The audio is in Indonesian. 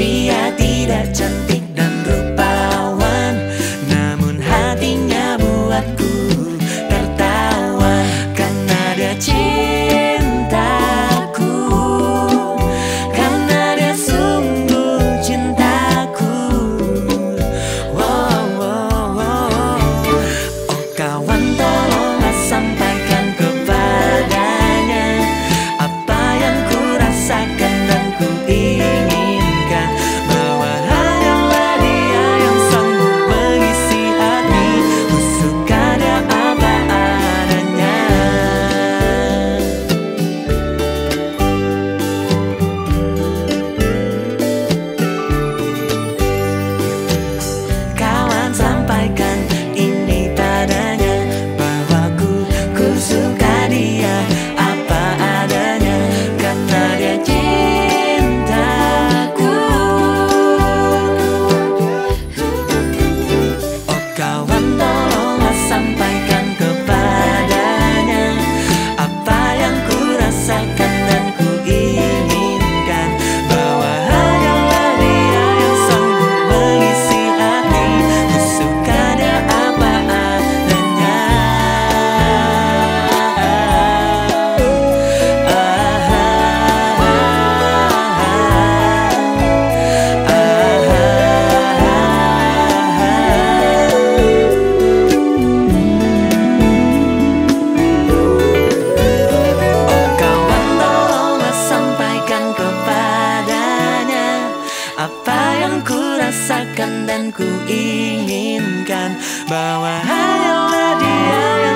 be dan ku inginkan bahwa hanyalah dia